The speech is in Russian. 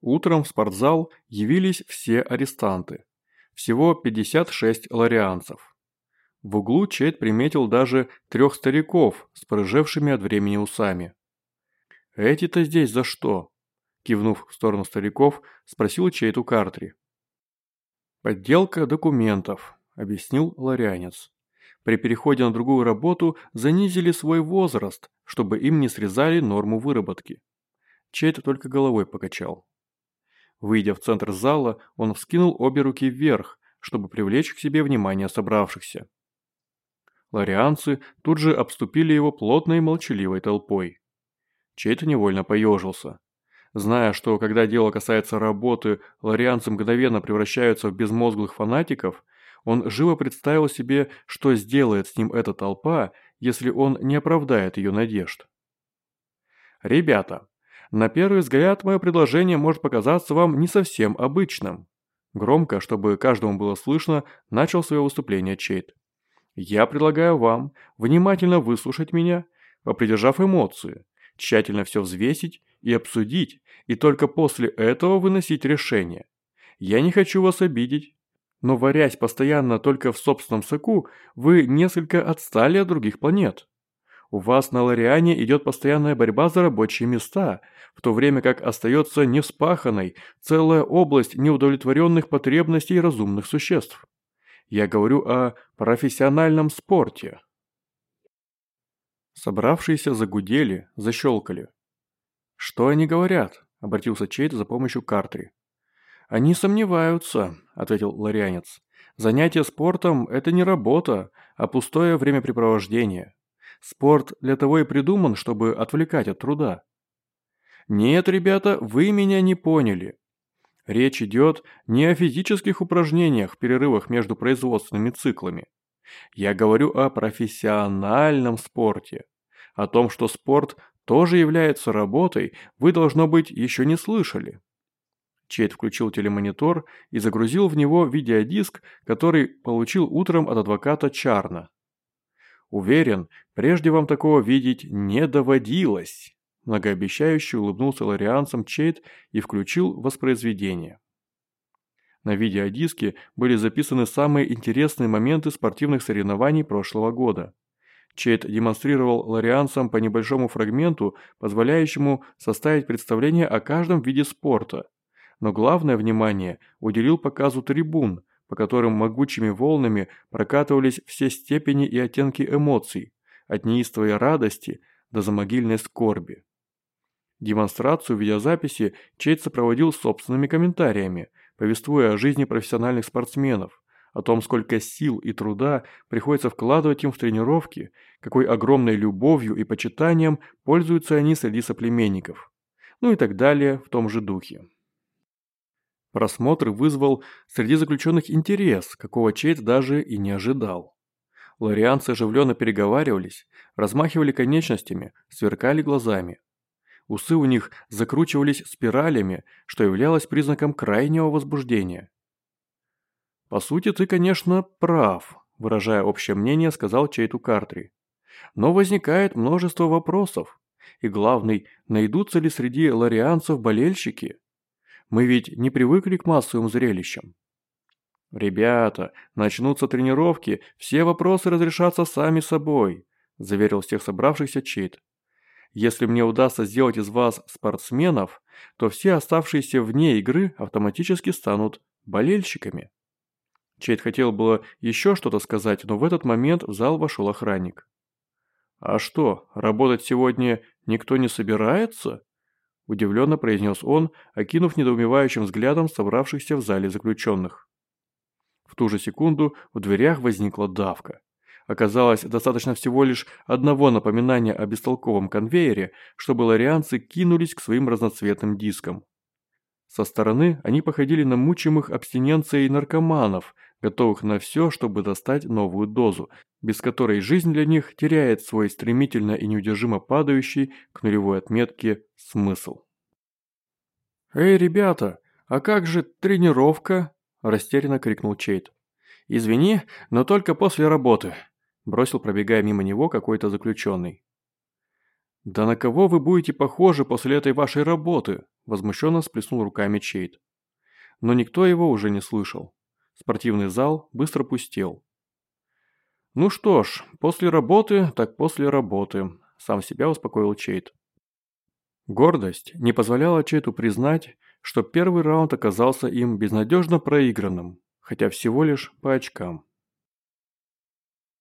Утром в спортзал явились все арестанты. Всего 56 ларианцев. В углу Чейд приметил даже трех стариков с прыжевшими от времени усами. «Эти-то здесь за что?» Кивнув в сторону стариков, спросил Чейд у Картри. «Подделка документов», – объяснил ларянец. При переходе на другую работу занизили свой возраст, чтобы им не срезали норму выработки. Чейд только головой покачал. Выйдя в центр зала, он вскинул обе руки вверх, чтобы привлечь к себе внимание собравшихся. Ларианцы тут же обступили его плотной и молчаливой толпой. Чейд невольно поежился. Зная, что когда дело касается работы, ларианцы мгновенно превращаются в безмозглых фанатиков, он живо представил себе, что сделает с ним эта толпа, если он не оправдает ее надежд. «Ребята, на первый взгляд мое предложение может показаться вам не совсем обычным». Громко, чтобы каждому было слышно, начал свое выступление Чейт. «Я предлагаю вам внимательно выслушать меня, попридержав эмоции, тщательно все взвесить и обсудить, и только после этого выносить решение. Я не хочу вас обидеть, но варясь постоянно только в собственном соку, вы несколько отстали от других планет. У вас на Лориане идет постоянная борьба за рабочие места, в то время как остается неспаханной целая область неудовлетворенных потребностей разумных существ. Я говорю о профессиональном спорте. Собравшиеся загудели, защелкали. «Что они говорят?» – обратился Чейт за помощью Картри. «Они сомневаются», – ответил ларианец. «Занятие спортом – это не работа, а пустое времяпрепровождение. Спорт для того и придуман, чтобы отвлекать от труда». «Нет, ребята, вы меня не поняли. Речь идет не о физических упражнениях в перерывах между производственными циклами. Я говорю о профессиональном спорте. О том, что спорт тоже является работой, вы, должно быть, еще не слышали. Чейд включил телемонитор и загрузил в него видеодиск, который получил утром от адвоката Чарна. «Уверен, прежде вам такого видеть не доводилось», многообещающе улыбнулся ларианцам Чейд и включил воспроизведение. На видеодиске были записаны самые интересные моменты спортивных соревнований прошлого года. Чейд демонстрировал ларианцам по небольшому фрагменту, позволяющему составить представление о каждом виде спорта – но главное внимание уделил показу трибун, по которым могучими волнами прокатывались все степени и оттенки эмоций, от неистовой радости до замогильной скорби. Демонстрацию видеозаписи Чейт сопроводил собственными комментариями, повествуя о жизни профессиональных спортсменов, о том, сколько сил и труда приходится вкладывать им в тренировки, какой огромной любовью и почитанием пользуются они среди соплеменников. Ну и так далее в том же духе. Просмотр вызвал среди заключенных интерес, какого Чейт даже и не ожидал. Лорианцы оживленно переговаривались, размахивали конечностями, сверкали глазами. Усы у них закручивались спиралями, что являлось признаком крайнего возбуждения. «По сути, ты, конечно, прав», – выражая общее мнение, сказал Чейту Картри. «Но возникает множество вопросов. И главный, найдутся ли среди ларианцев болельщики?» Мы ведь не привыкли к массовым зрелищам. «Ребята, начнутся тренировки, все вопросы разрешатся сами собой», заверил всех собравшихся Чейт. «Если мне удастся сделать из вас спортсменов, то все оставшиеся вне игры автоматически станут болельщиками». Чейт хотел было еще что-то сказать, но в этот момент в зал вошел охранник. «А что, работать сегодня никто не собирается?» Удивленно произнес он, окинув недоумевающим взглядом собравшихся в зале заключенных. В ту же секунду в дверях возникла давка. Оказалось, достаточно всего лишь одного напоминания о бестолковом конвейере, чтобы ларианцы кинулись к своим разноцветным дискам. Со стороны они походили на мучимых абстиненцией наркоманов, готовых на все, чтобы достать новую дозу, без которой жизнь для них теряет свой стремительно и неудержимо падающий к нулевой отметке смысл. «Эй, ребята, а как же тренировка?» – растерянно крикнул Чейт. «Извини, но только после работы», – бросил, пробегая мимо него какой-то заключенный. «Да на кого вы будете похожи после этой вашей работы?» – возмущенно сплеснул руками Чейд. Но никто его уже не слышал. Спортивный зал быстро пустел. «Ну что ж, после работы, так после работы», – сам себя успокоил Чейд. Гордость не позволяла Чейту признать, что первый раунд оказался им безнадежно проигранным, хотя всего лишь по очкам.